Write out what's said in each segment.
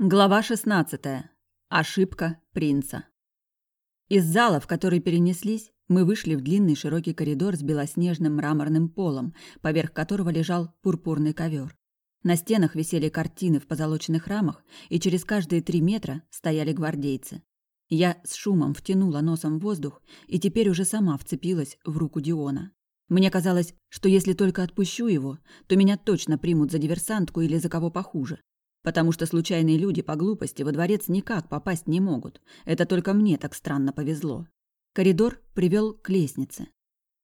Глава 16. Ошибка принца. Из зала, в который перенеслись, мы вышли в длинный широкий коридор с белоснежным мраморным полом, поверх которого лежал пурпурный ковер. На стенах висели картины в позолоченных рамах, и через каждые три метра стояли гвардейцы. Я с шумом втянула носом воздух и теперь уже сама вцепилась в руку Диона. Мне казалось, что если только отпущу его, то меня точно примут за диверсантку или за кого похуже потому что случайные люди по глупости во дворец никак попасть не могут. Это только мне так странно повезло. Коридор привел к лестнице.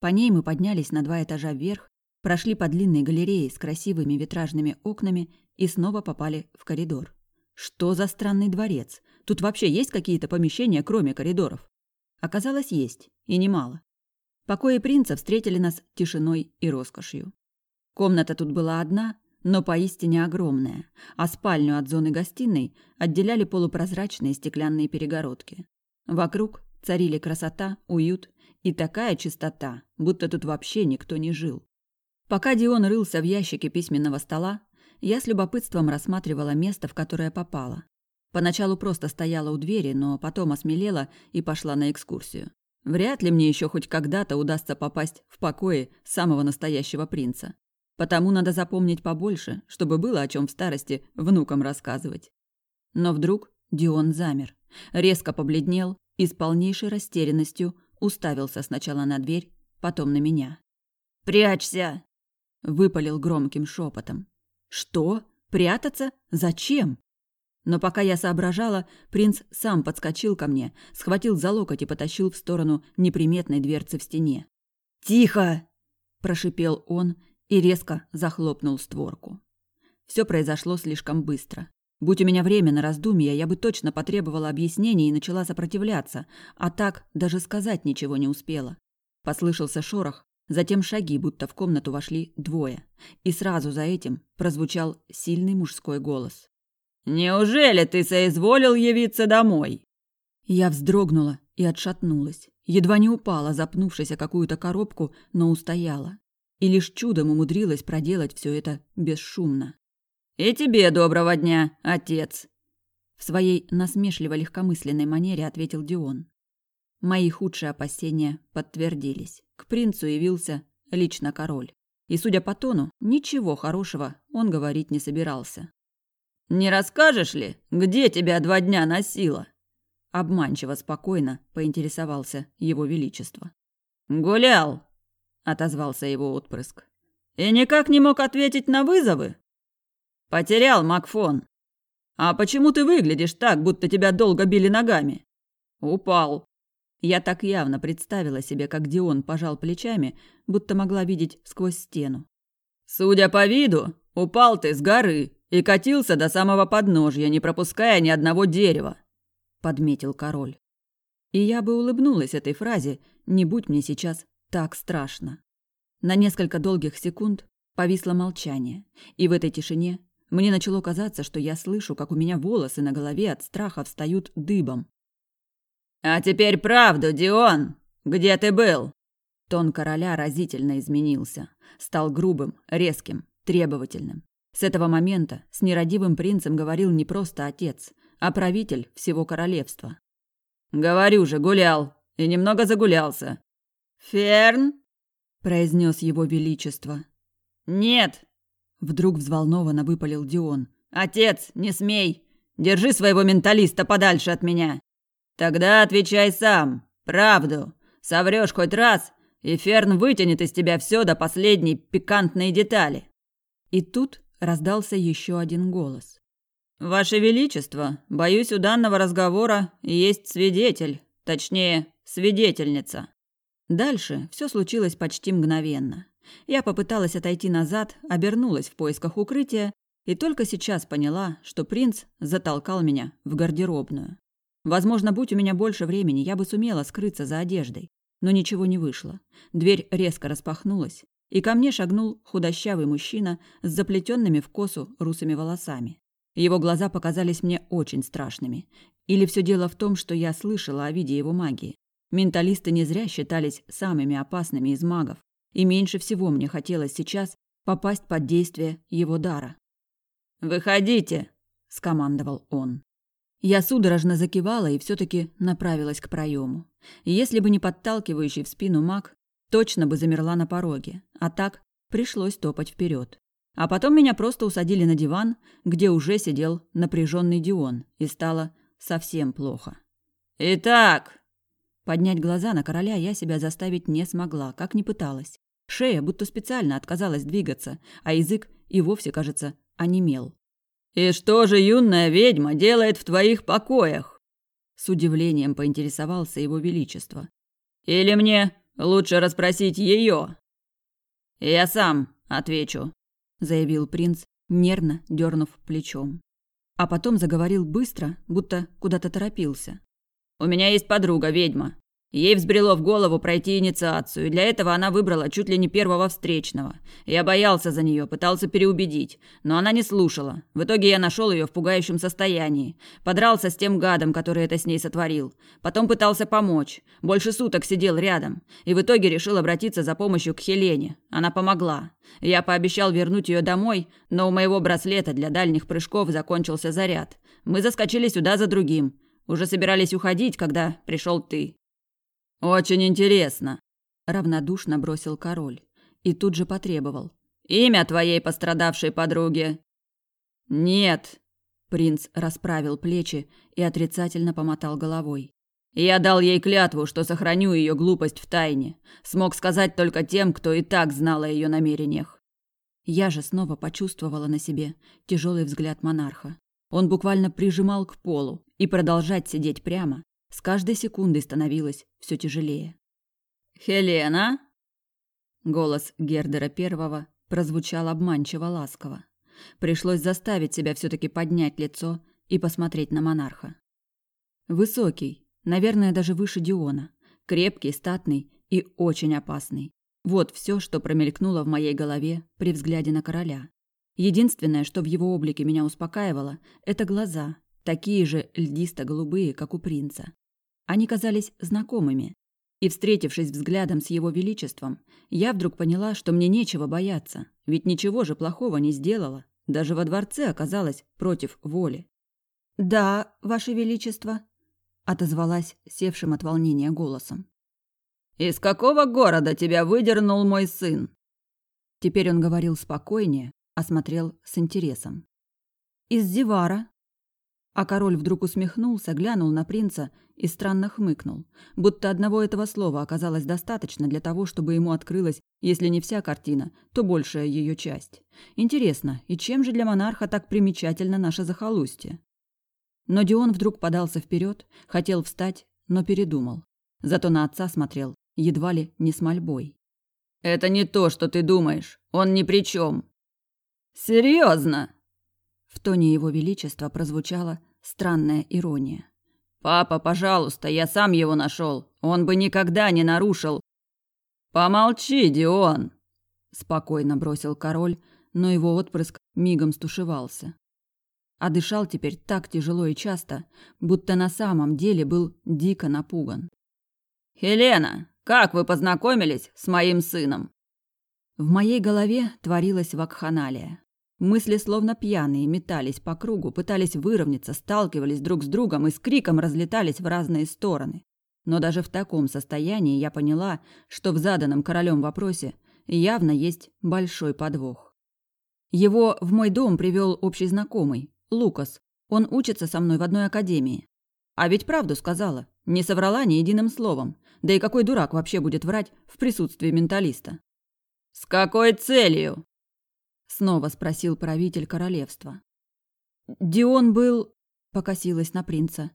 По ней мы поднялись на два этажа вверх, прошли по длинной галерее с красивыми витражными окнами и снова попали в коридор. Что за странный дворец? Тут вообще есть какие-то помещения, кроме коридоров? Оказалось, есть, и немало. Покои принца встретили нас тишиной и роскошью. Комната тут была одна, но поистине огромная, а спальню от зоны гостиной отделяли полупрозрачные стеклянные перегородки. Вокруг царили красота, уют и такая чистота, будто тут вообще никто не жил. Пока Дион рылся в ящике письменного стола, я с любопытством рассматривала место, в которое попала. Поначалу просто стояла у двери, но потом осмелела и пошла на экскурсию. Вряд ли мне еще хоть когда-то удастся попасть в покои самого настоящего принца. Потому надо запомнить побольше, чтобы было о чем в старости внукам рассказывать. Но вдруг Дион замер, резко побледнел и с полнейшей растерянностью уставился сначала на дверь, потом на меня. «Прячься!» – выпалил громким шепотом. «Что? Прятаться? Зачем?» Но пока я соображала, принц сам подскочил ко мне, схватил за локоть и потащил в сторону неприметной дверцы в стене. «Тихо!» – прошипел он и резко захлопнул створку. Все произошло слишком быстро. Будь у меня время на раздумья, я бы точно потребовала объяснений и начала сопротивляться, а так даже сказать ничего не успела. Послышался шорох, затем шаги, будто в комнату вошли двое, и сразу за этим прозвучал сильный мужской голос. «Неужели ты соизволил явиться домой?» Я вздрогнула и отшатнулась. Едва не упала, запнувшись о какую-то коробку, но устояла и лишь чудом умудрилась проделать все это бесшумно. «И тебе доброго дня, отец!» В своей насмешливо-легкомысленной манере ответил Дион. Мои худшие опасения подтвердились. К принцу явился лично король. И, судя по тону, ничего хорошего он говорить не собирался. «Не расскажешь ли, где тебя два дня носило?» Обманчиво спокойно поинтересовался его величество. «Гулял!» Отозвался его отпрыск. И никак не мог ответить на вызовы? Потерял Макфон. А почему ты выглядишь так, будто тебя долго били ногами? Упал. Я так явно представила себе, как Дион пожал плечами, будто могла видеть сквозь стену. Судя по виду, упал ты с горы и катился до самого подножья, не пропуская ни одного дерева, подметил король. И я бы улыбнулась этой фразе, не будь мне сейчас так страшно. На несколько долгих секунд повисло молчание, и в этой тишине мне начало казаться, что я слышу, как у меня волосы на голове от страха встают дыбом. «А теперь правду, Дион! Где ты был?» Тон короля разительно изменился. Стал грубым, резким, требовательным. С этого момента с нерадивым принцем говорил не просто отец, а правитель всего королевства. «Говорю же, гулял. И немного загулялся. «Ферн?» – произнес его величество. «Нет!» – вдруг взволнованно выпалил Дион. «Отец, не смей! Держи своего менталиста подальше от меня! Тогда отвечай сам, правду. Соврешь хоть раз, и Ферн вытянет из тебя все до последней пикантной детали». И тут раздался еще один голос. «Ваше Величество, боюсь, у данного разговора есть свидетель, точнее, свидетельница». Дальше все случилось почти мгновенно. Я попыталась отойти назад, обернулась в поисках укрытия и только сейчас поняла, что принц затолкал меня в гардеробную. Возможно, будь у меня больше времени, я бы сумела скрыться за одеждой. Но ничего не вышло. Дверь резко распахнулась, и ко мне шагнул худощавый мужчина с заплетенными в косу русыми волосами. Его глаза показались мне очень страшными. Или все дело в том, что я слышала о виде его магии. Менталисты не зря считались самыми опасными из магов, и меньше всего мне хотелось сейчас попасть под действие его дара. «Выходите!» – скомандовал он. Я судорожно закивала и все таки направилась к проему. Если бы не подталкивающий в спину маг, точно бы замерла на пороге, а так пришлось топать вперед. А потом меня просто усадили на диван, где уже сидел напряженный Дион, и стало совсем плохо. «Итак!» Поднять глаза на короля я себя заставить не смогла, как ни пыталась. Шея будто специально отказалась двигаться, а язык и вовсе, кажется, онемел. «И что же юная ведьма делает в твоих покоях?» С удивлением поинтересовался его величество. «Или мне лучше расспросить ее?» «Я сам отвечу», — заявил принц, нервно дернув плечом. А потом заговорил быстро, будто куда-то торопился. «У меня есть подруга, ведьма. Ей взбрело в голову пройти инициацию, и для этого она выбрала чуть ли не первого встречного. Я боялся за нее, пытался переубедить, но она не слушала. В итоге я нашел ее в пугающем состоянии. Подрался с тем гадом, который это с ней сотворил. Потом пытался помочь. Больше суток сидел рядом. И в итоге решил обратиться за помощью к Хелене. Она помогла. Я пообещал вернуть ее домой, но у моего браслета для дальних прыжков закончился заряд. Мы заскочили сюда за другим. Уже собирались уходить, когда пришел ты. «Очень интересно», – равнодушно бросил король. И тут же потребовал. «Имя твоей пострадавшей подруги?» «Нет», – принц расправил плечи и отрицательно помотал головой. «Я дал ей клятву, что сохраню ее глупость в тайне. Смог сказать только тем, кто и так знал о ее намерениях». Я же снова почувствовала на себе тяжелый взгляд монарха. Он буквально прижимал к полу, и продолжать сидеть прямо с каждой секундой становилось все тяжелее. «Хелена?» Голос Гердера Первого прозвучал обманчиво ласково. Пришлось заставить себя все таки поднять лицо и посмотреть на монарха. Высокий, наверное, даже выше Диона, крепкий, статный и очень опасный. Вот все, что промелькнуло в моей голове при взгляде на короля. Единственное, что в его облике меня успокаивало, это глаза, такие же льдисто-голубые, как у принца. Они казались знакомыми. И, встретившись взглядом с его величеством, я вдруг поняла, что мне нечего бояться, ведь ничего же плохого не сделала, даже во дворце оказалась против воли. «Да, ваше величество», — отозвалась севшим от волнения голосом. «Из какого города тебя выдернул мой сын?» Теперь он говорил спокойнее, осмотрел с интересом. «Из Зивара», а король вдруг усмехнулся, глянул на принца и странно хмыкнул, будто одного этого слова оказалось достаточно для того, чтобы ему открылась, если не вся картина, то большая ее часть. Интересно, и чем же для монарха так примечательно наше захолустье? Но Дион вдруг подался вперед, хотел встать, но передумал. Зато на отца смотрел, едва ли не с мольбой. «Это не то, что ты думаешь. Он ни при чем. «Серьезно?» Тоне его величества прозвучала странная ирония. «Папа, пожалуйста, я сам его нашел. Он бы никогда не нарушил». «Помолчи, Дион!» Спокойно бросил король, но его отпрыск мигом стушевался. А дышал теперь так тяжело и часто, будто на самом деле был дико напуган. «Хелена, как вы познакомились с моим сыном?» В моей голове творилась вакханалия. Мысли словно пьяные метались по кругу, пытались выровняться, сталкивались друг с другом и с криком разлетались в разные стороны. Но даже в таком состоянии я поняла, что в заданном королем вопросе явно есть большой подвох. Его в мой дом привел общий знакомый, Лукас. Он учится со мной в одной академии. А ведь правду сказала, не соврала ни единым словом. Да и какой дурак вообще будет врать в присутствии менталиста? «С какой целью?» Снова спросил правитель королевства. Дион был, покосилась на принца,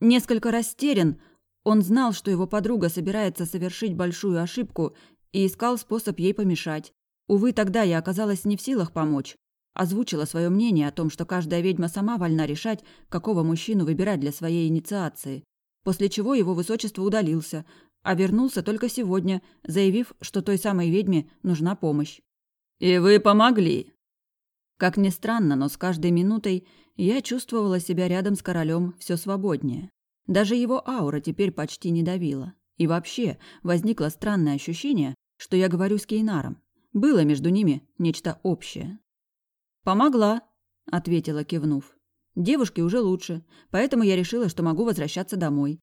несколько растерян. Он знал, что его подруга собирается совершить большую ошибку и искал способ ей помешать. Увы, тогда я оказалась не в силах помочь. Озвучила свое мнение о том, что каждая ведьма сама вольна решать, какого мужчину выбирать для своей инициации. После чего его высочество удалился, а вернулся только сегодня, заявив, что той самой ведьме нужна помощь. «И вы помогли!» Как ни странно, но с каждой минутой я чувствовала себя рядом с королем все свободнее. Даже его аура теперь почти не давила. И вообще, возникло странное ощущение, что я говорю с Кейнаром. Было между ними нечто общее. «Помогла», — ответила, кивнув. Девушке уже лучше, поэтому я решила, что могу возвращаться домой.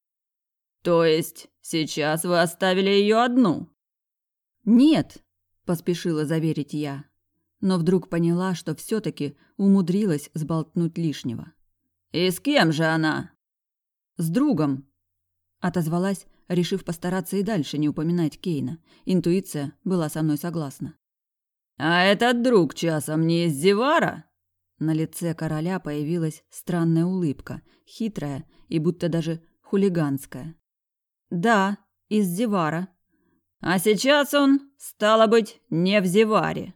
То есть сейчас вы оставили ее одну? Нет, поспешила заверить я, но вдруг поняла, что все таки умудрилась сболтнуть лишнего. И с кем же она? С другом, отозвалась, решив постараться и дальше не упоминать Кейна. Интуиция была со мной согласна. А этот друг часом не из Зевара? На лице короля появилась странная улыбка, хитрая и будто даже хулиганская. «Да, из Зевара». «А сейчас он, стало быть, не в Зеваре».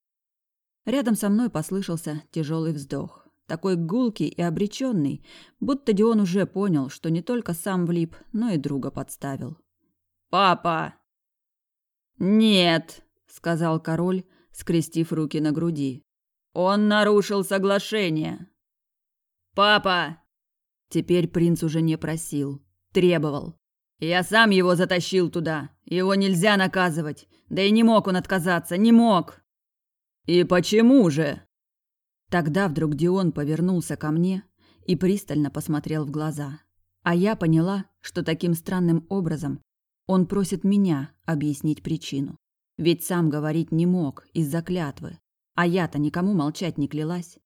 Рядом со мной послышался тяжелый вздох. Такой гулкий и обреченный, будто Дион уже понял, что не только сам влип, но и друга подставил. «Папа!» «Нет», — сказал король, скрестив руки на груди. Он нарушил соглашение. Папа! Теперь принц уже не просил, требовал. Я сам его затащил туда. Его нельзя наказывать. Да и не мог он отказаться, не мог. И почему же? Тогда вдруг Дион повернулся ко мне и пристально посмотрел в глаза. А я поняла, что таким странным образом он просит меня объяснить причину. Ведь сам говорить не мог из-за клятвы. А я-то никому молчать не клялась.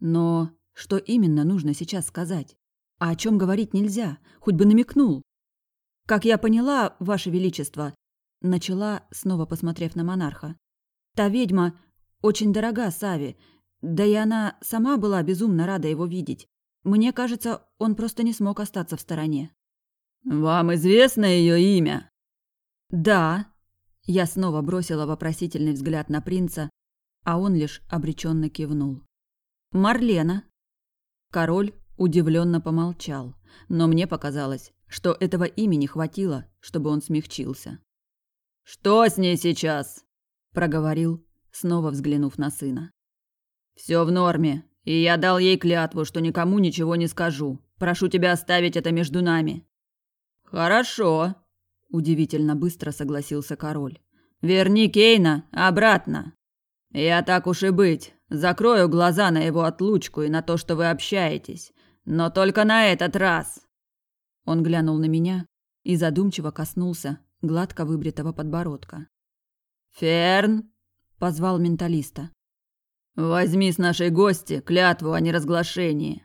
Но что именно нужно сейчас сказать? А о чем говорить нельзя? Хоть бы намекнул. Как я поняла, Ваше Величество, начала, снова посмотрев на монарха. Та ведьма очень дорога Сави, да и она сама была безумно рада его видеть. Мне кажется, он просто не смог остаться в стороне. «Вам известно ее имя?» «Да». Я снова бросила вопросительный взгляд на принца, а он лишь обреченно кивнул. «Марлена!» Король удивленно помолчал, но мне показалось, что этого имени хватило, чтобы он смягчился. «Что с ней сейчас?» – проговорил, снова взглянув на сына. «Все в норме, и я дал ей клятву, что никому ничего не скажу. Прошу тебя оставить это между нами». «Хорошо», – удивительно быстро согласился король. «Верни Кейна обратно». «Я так уж и быть, закрою глаза на его отлучку и на то, что вы общаетесь. Но только на этот раз!» Он глянул на меня и задумчиво коснулся гладко выбритого подбородка. «Ферн!» – позвал менталиста. «Возьми с нашей гости клятву о неразглашении».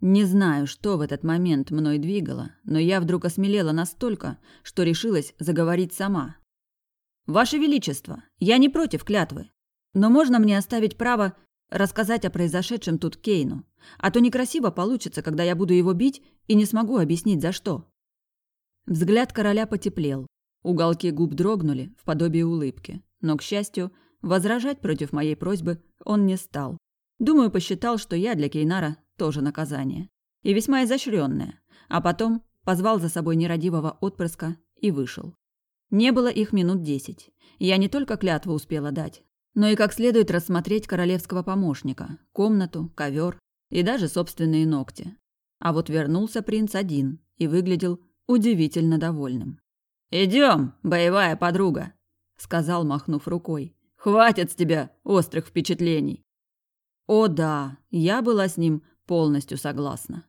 Не знаю, что в этот момент мной двигало, но я вдруг осмелела настолько, что решилась заговорить сама. «Ваше Величество, я не против клятвы. Но можно мне оставить право рассказать о произошедшем тут Кейну? А то некрасиво получится, когда я буду его бить и не смогу объяснить, за что». Взгляд короля потеплел. Уголки губ дрогнули в подобии улыбки. Но, к счастью, возражать против моей просьбы он не стал. Думаю, посчитал, что я для Кейнара тоже наказание. И весьма изощренное. А потом позвал за собой нерадивого отпрыска и вышел. Не было их минут десять. Я не только клятву успела дать, но и как следует рассмотреть королевского помощника, комнату, ковер и даже собственные ногти. А вот вернулся принц один и выглядел удивительно довольным. «Идем, боевая подруга», — сказал, махнув рукой. «Хватит с тебя острых впечатлений». О да, я была с ним полностью согласна.